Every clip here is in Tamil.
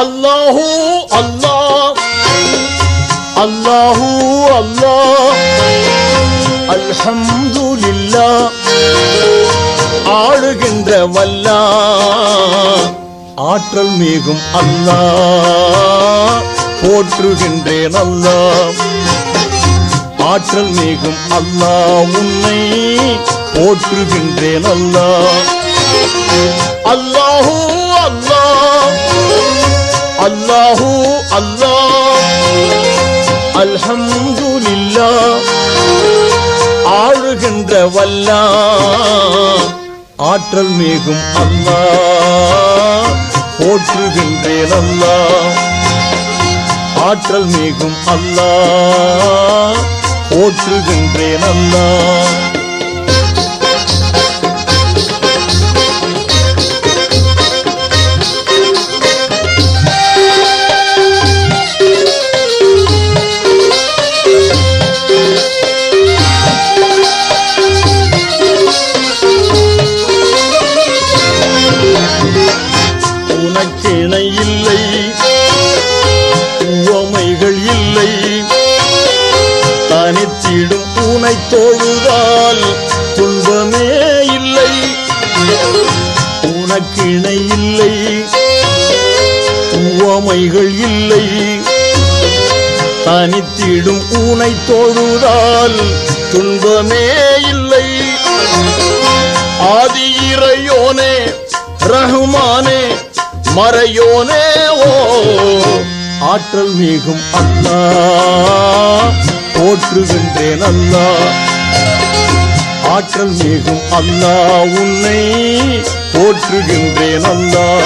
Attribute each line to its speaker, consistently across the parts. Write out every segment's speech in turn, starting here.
Speaker 1: அல்லாஹூ அல்லாஹ். அல்லாஹூ அல்லாஹ். அல்ஹம்துலில்லாஹ். ஆளுகின்ற வல்லா ஆற்றல் மிகும் அல்லா போற்றுகின்றேன் அல்லா ஆற்றல் மிகும் அல்லா உன்னை போற்றுகின்றேன் அல்லாஹ். அல்லாஹூ அல்லாஹ் அல்ஹம்துலில்லாஹ் ஆளுகின்ற வல்லா ஆற்றல் மிகும் அல்லாஹ் போற்றுகின்றேன் அல்லாஹ் ஆற்றல் மிகும் அல்லாஹ் போற்றுகின்றேன் அல்லாஹ் தனித்திடும் பூனை தொழுதால் துன்பமே இல்லை. உனக்கிணை இல்லை. உவமைகள் இல்லை. தனித்திடும் ஊனை தொழுதால் துன்பமே இல்லை. ஆதி இறையோனே ரகுமானே மறையோனே ஓ ஆற்றல் மிகும் அண்ணா. போற்றுகின்றேன் அல்லா. ஆற்றல் மிகும் அல்லா. உன்னை போற்றுகின்றேன் அல்லா.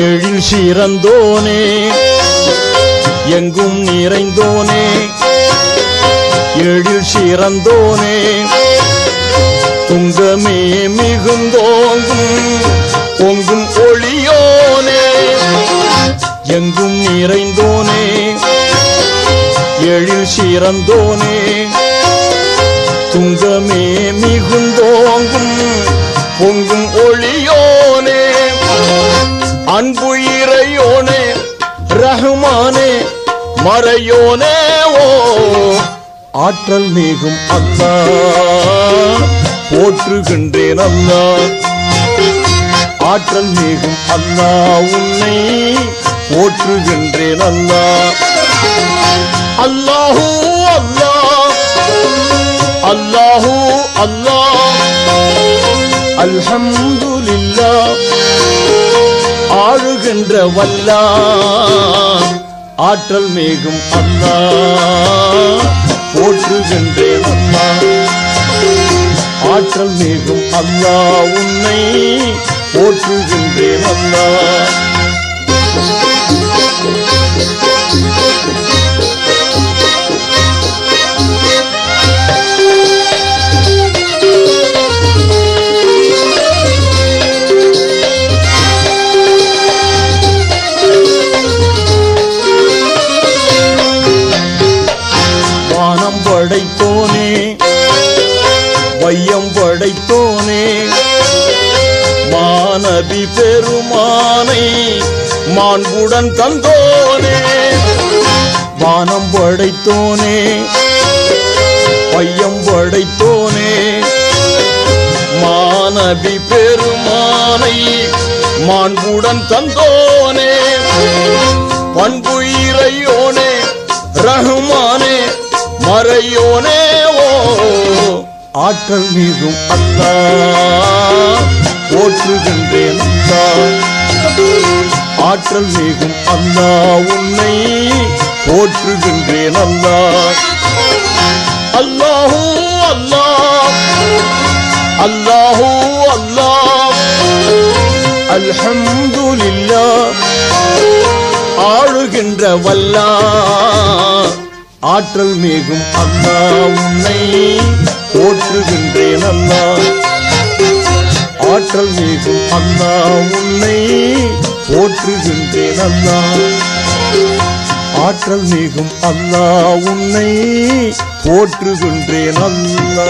Speaker 1: எழில் சிறந்தோனே எங்கும் நிறைந்தோனே எழில் சிறந்தோனே துங்கமே மிகுந்தோங்கும் பொங்கும் ஒளியோனே எங்கும் நிறைந்தோனே எழில் சிறந்தோனே துங்கமே மிகுந்தோங்கும் பொங்கும் ஒளியோ அன்பு இறையோனே ரஹ்மானே மறையோனே ஓ. ஆற்றல் மேகும் அல்லா போற்றுகின்றேன் அல்லா ஆற்றல் மேகும் அல்லா உன்னை போற்றுகின்றேன் அல்லா அல்லாஹூ அல்லா அல்லாஹூ அல்லா அல்ஹம்துலில்லா ஆழுகின்ற வல்லா ஆற்றல் மேகும் அல்லா போற்றுகின்றேன் அல்லா ஆற்றல் மேகும் அல்லா உன்னை போற்றுகின்றேன் அல்லாஹ் படைத்தோனே. வையம் படைத்தோனே. மாநபி பெருமானை மாண்புடன் தந்தோனே. வானம் படைத்தோனே. வையம் படைத்தோனே. மாநபி பெருமானை மாண்புடன் தந்தோனே. பண்பு இறையோனே ரஹ்மானே மறையோனே ஓ. ஆற்றல் மீதும் அல்லா போற்றுகின்றேன் அல்லா ஆற்றல் மீகும் அல்லா உன்னை போற்றுகின்றேன் அல்லா. அல்லாஹூ அல்லா அல்லாஹூ அல்லா அல்ஹம்துலில்லா ஆளுகின்ற வல்லா. ஆற்றல் மேகும் அண்ணா உன்னை போற்றுகின்றேன் அண்ணா. ஆற்றல் மேகும் அண்ணா உன்னை போற்றுகின்றேன் அண்ணா. ஆற்றல் மேகும் அண்ணா உன்னை போற்றுகின்றேன் அண்ணா.